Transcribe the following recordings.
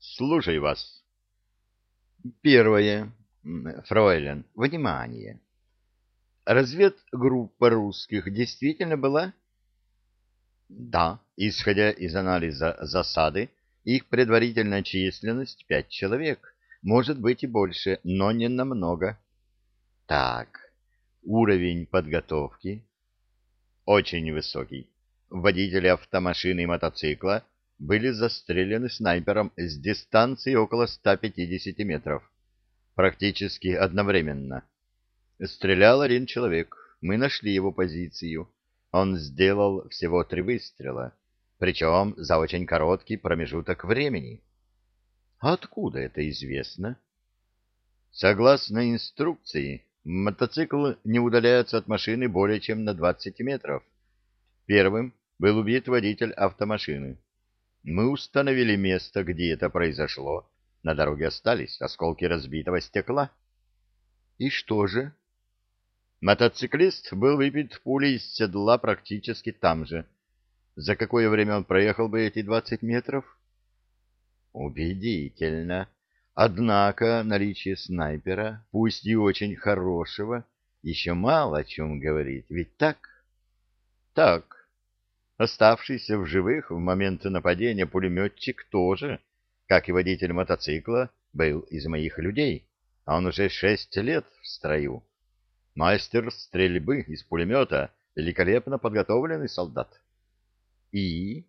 Слушай вас. Первое. Фройлен, внимание. Разведгруппа русских действительно была? Да, исходя из анализа засады, их предварительная численность пять человек, может быть и больше, но не намного. Так, уровень подготовки? Очень высокий. Водители автомашины и мотоцикла были застрелены снайпером с дистанции около 150 метров. Практически одновременно. Стрелял один человек. Мы нашли его позицию. Он сделал всего три выстрела, причем за очень короткий промежуток времени. Откуда это известно? Согласно инструкции, мотоцикл не удаляется от машины более чем на 20 метров. Первым был убит водитель автомашины. Мы установили место, где это произошло. На дороге остались осколки разбитого стекла. И что же? Мотоциклист был выбит пулей из седла практически там же. За какое время он проехал бы эти двадцать метров? Убедительно. Однако наличие снайпера, пусть и очень хорошего, еще мало о чем говорит. Ведь так? Так. Оставшийся в живых в момент нападения пулеметчик тоже, как и водитель мотоцикла, был из моих людей, а он уже шесть лет в строю. Мастер стрельбы из пулемета, великолепно подготовленный солдат. И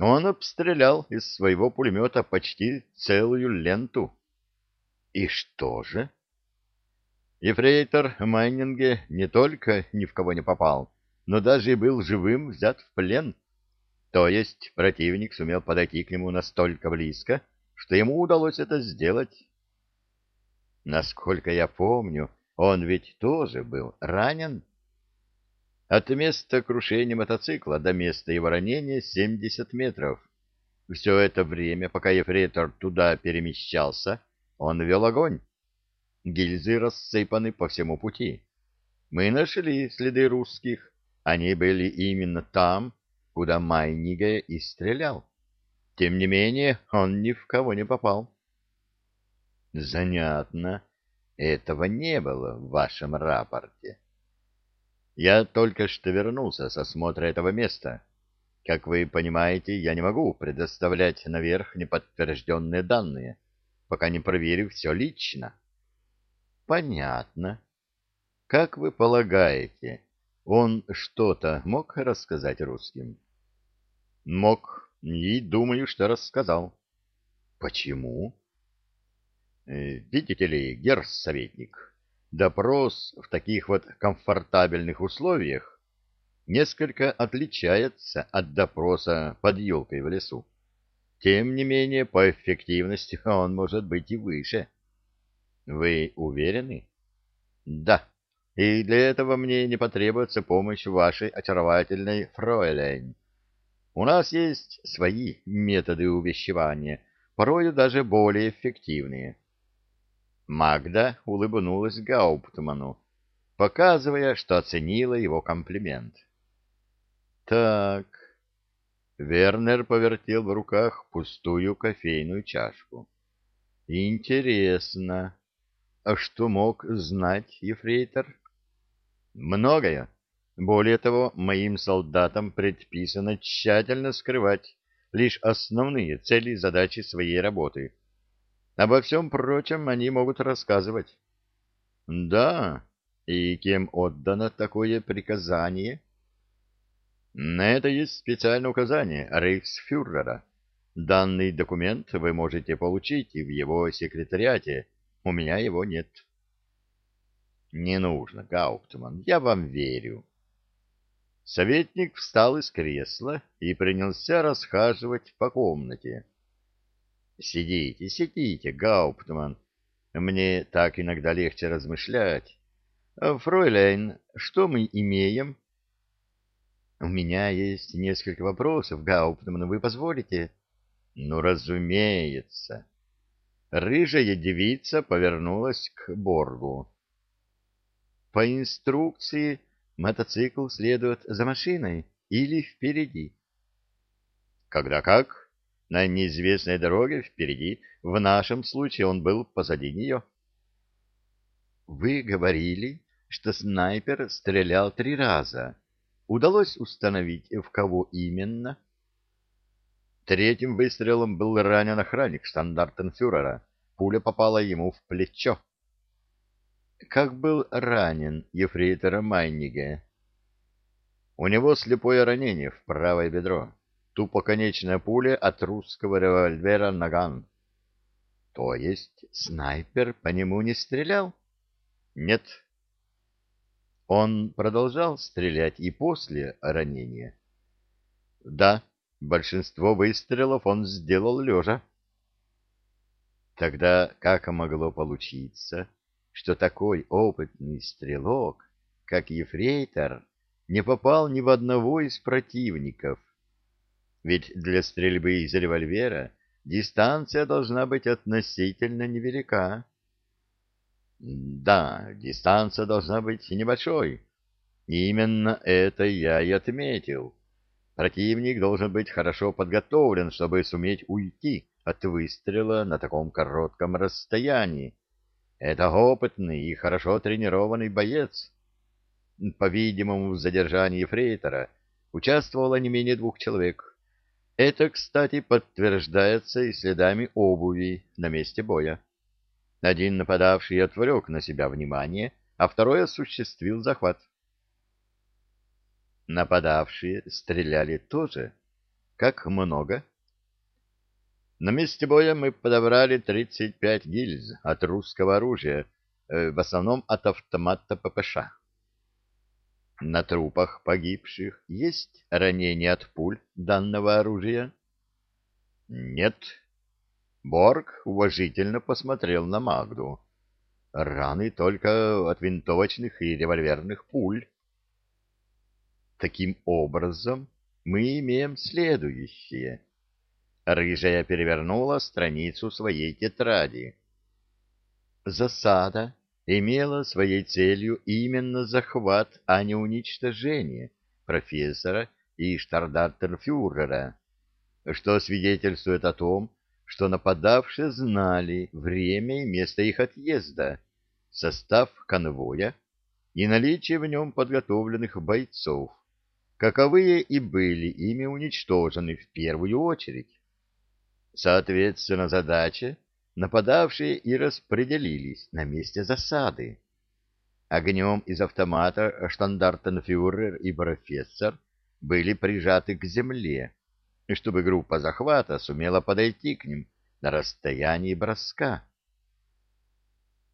он обстрелял из своего пулемета почти целую ленту. И что же? Ефрейтор Майнинге не только ни в кого не попал, но даже и был живым взят в плен. То есть противник сумел подойти к нему настолько близко, что ему удалось это сделать. Насколько я помню, он ведь тоже был ранен. От места крушения мотоцикла до места его ранения 70 метров. Все это время, пока ефрейтор туда перемещался, он вел огонь. Гильзы рассыпаны по всему пути. Мы нашли следы русских, они были именно там, куда Майниге и стрелял. Тем не менее, он ни в кого не попал. Занятно. Этого не было в вашем рапорте. Я только что вернулся с осмотра этого места. Как вы понимаете, я не могу предоставлять наверх неподтвержденные данные, пока не проверю все лично. Понятно. Как вы полагаете, он что-то мог рассказать русским? Мог, и думаю, что рассказал. Почему? Э, видите ли, герр-советник, допрос в таких вот комфортабельных условиях несколько отличается от допроса под елкой в лесу. Тем не менее, по эффективности он может быть и выше. Вы уверены? Да и для этого мне не потребуется помощь вашей очаровательной фройлейн. У нас есть свои методы увещевания, порою даже более эффективные. Магда улыбнулась Гауптману, показывая, что оценила его комплимент. Так, Вернер повертел в руках пустую кофейную чашку. Интересно, а что мог знать ефрейтор? Многое. Более того, моим солдатам предписано тщательно скрывать лишь основные цели и задачи своей работы. Обо всем прочем они могут рассказывать. Да, и кем отдано такое приказание? На это есть специальное указание рейхсфюрера. Данный документ вы можете получить и в его секретариате. У меня его нет. Не нужно, Гауптман, я вам верю. Советник встал из кресла и принялся расхаживать по комнате. Сидите, сидите, Гауптман. Мне так иногда легче размышлять. Фройляйн, что мы имеем? У меня есть несколько вопросов, Гауптман, вы позволите? Ну, разумеется. Рыжая девица повернулась к Боргу. По инструкции мотоцикл следует за машиной или впереди. Когда как? на неизвестной дороге впереди. В нашем случае он был позади нее. Вы говорили, что снайпер стрелял три раза. Удалось установить, в кого именно? Третьим выстрелом был ранен охранник штандартенфюрера. Пуля попала ему в плечо. Как был ранен ефрейтора Майниге? У него слепое ранение в правое бедро. Тупоконечная пуля от русского револьвера «Наган». То есть снайпер по нему не стрелял? Нет. Он продолжал стрелять и после ранения? Да, большинство выстрелов он сделал лежа. Тогда как могло получиться, что такой опытный стрелок, как ефрейтор, не попал ни в одного из противников? Ведь для стрельбы из револьвера дистанция должна быть относительно невелика. Да, дистанция должна быть небольшой. Именно это я и отметил. Противник должен быть хорошо подготовлен, чтобы суметь уйти от выстрела на таком коротком расстоянии. Это опытный и хорошо тренированный боец. По-видимому, в задержании Фрейтера участвовало не менее двух человек. Это, кстати, подтверждается и следами обуви на месте боя. Один нападавший отвлек на себя внимание, а второй осуществил захват. Нападавшие стреляли тоже? Как много? На месте боя мы подобрали 35 гильз от русского оружия, э, в основном от автомата ППШ. На трупах погибших есть ранения от пуль данного оружия? Нет, Борг уважительно посмотрел на Магду. Раны только от винтовочных и револьверных пуль. Таким образом, мы имеем следующее. Рыжая перевернула страницу своей тетради. Засада имела своей целью именно захват, а не уничтожение профессора и штардартенфюрера, что свидетельствует о том, что нападавшие знали время и место их отъезда, состав конвоя и наличие в нем подготовленных бойцов, каковые и были ими уничтожены в первую очередь. Соответственно, задача нападавшие и распределились на месте засады. Огнем из автомата штандартенфюрер и профессор были прижаты к земле, чтобы группа захвата сумела подойти к ним на расстоянии броска.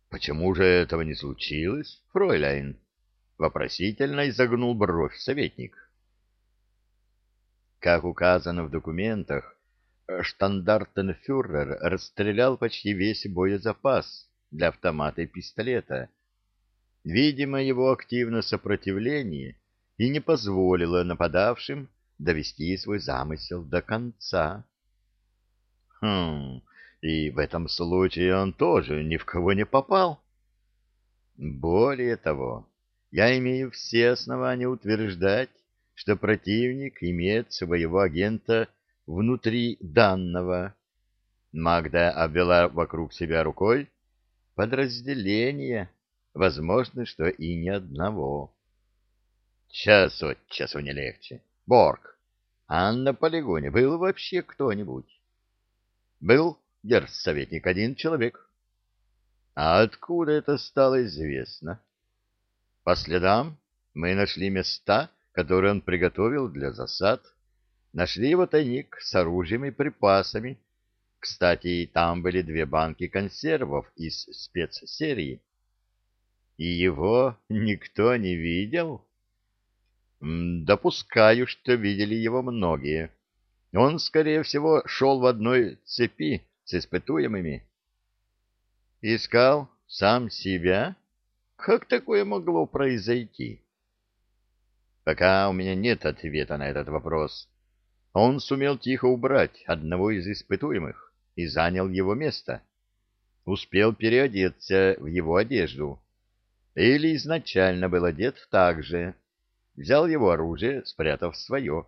«Почему же этого не случилось, фройляйн?» — вопросительно изогнул бровь советник. Как указано в документах, штандартенфюрер расстрелял почти весь боезапас для автомата и пистолета. Видимо, его активное сопротивление и не позволило нападавшим довести свой замысел до конца. Хм, и в этом случае он тоже ни в кого не попал. Более того, я имею все основания утверждать, что противник имеет своего агента внутри данного. Магда обвела вокруг себя рукой подразделение, возможно, что и не одного. Час от часу не легче. Борг, а на полигоне был вообще кто-нибудь? Был, советник, один человек. А откуда это стало известно? По следам мы нашли места, которые он приготовил для засад. Нашли его тайник с оружием и припасами. Кстати, там были две банки консервов из спецсерии. И его никто не видел? Допускаю, что видели его многие. Он, скорее всего, шел в одной цепи с испытуемыми. Искал сам себя? Как такое могло произойти? Пока у меня нет ответа на этот вопрос. Он сумел тихо убрать одного из испытуемых и занял его место. Успел переодеться в его одежду. Или изначально был одет так же, взял его оружие, спрятав свое,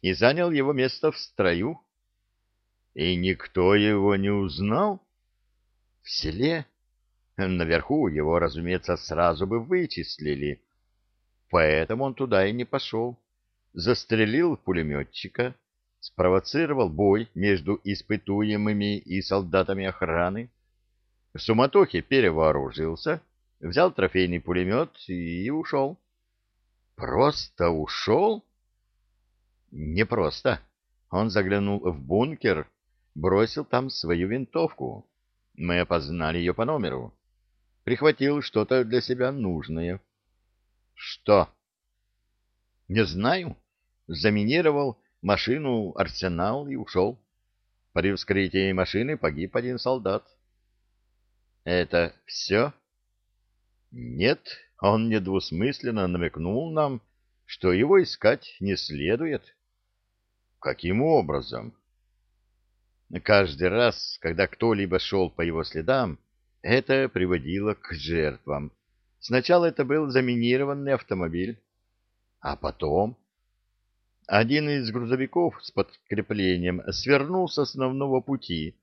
и занял его место в строю. И никто его не узнал? В селе? Наверху его, разумеется, сразу бы вычислили. Поэтому он туда и не пошел. Застрелил пулеметчика, спровоцировал бой между испытуемыми и солдатами охраны. В суматохе перевооружился, взял трофейный пулемет и ушел. Просто ушел? Не просто. Он заглянул в бункер, бросил там свою винтовку. Мы опознали ее по номеру. Прихватил что-то для себя нужное. Что? Не знаю. Заминировал машину «Арсенал» и ушел. При вскрытии машины погиб один солдат. Это все? Нет, он недвусмысленно намекнул нам, что его искать не следует. Каким образом? Каждый раз, когда кто-либо шел по его следам, это приводило к жертвам. Сначала это был заминированный автомобиль, а потом... Один из грузовиков с подкреплением свернул с основного пути.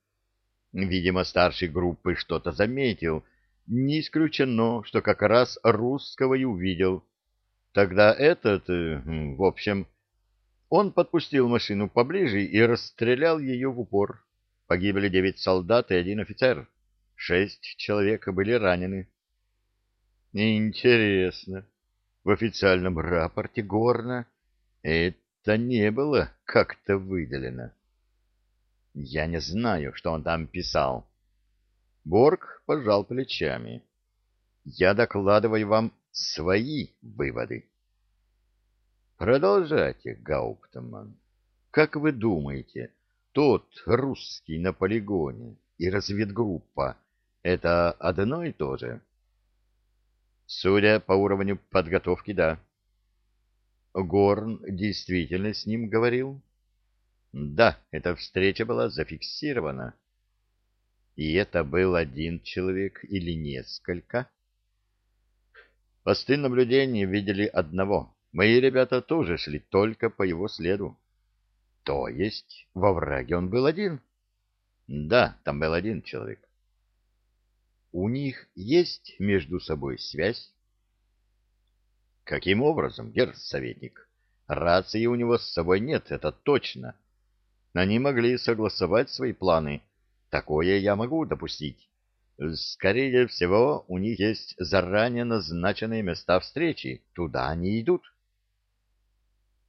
Видимо, старший группы что-то заметил. Не исключено, что как раз русского и увидел. Тогда этот, э, в общем, он подпустил машину поближе и расстрелял ее в упор. Погибли девять солдат и один офицер. Шесть человек были ранены. Интересно. В официальном рапорте Горна это не было как-то выделено. Я не знаю, что он там писал. Борг пожал плечами. Я докладываю вам свои выводы. Продолжайте, Гауптман. Как вы думаете, тот русский на полигоне и разведгруппа — это одно и то же? Судя по уровню подготовки, да. Горн действительно с ним говорил? Да, эта встреча была зафиксирована. И это был один человек или несколько? Посты наблюдения видели одного. Мои ребята тоже шли только по его следу. То есть во враге он был один? Да, там был один человек. У них есть между собой связь? Каким образом, герцоветник? Рации у него с собой нет, это точно. Они могли согласовать свои планы. Такое я могу допустить. Скорее всего, у них есть заранее назначенные места встречи. Туда они идут.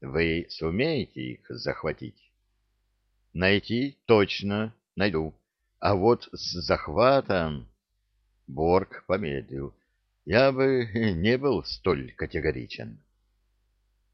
Вы сумеете их захватить? Найти точно найду. А вот с захватом... Борг помедлил. Я бы не был столь категоричен.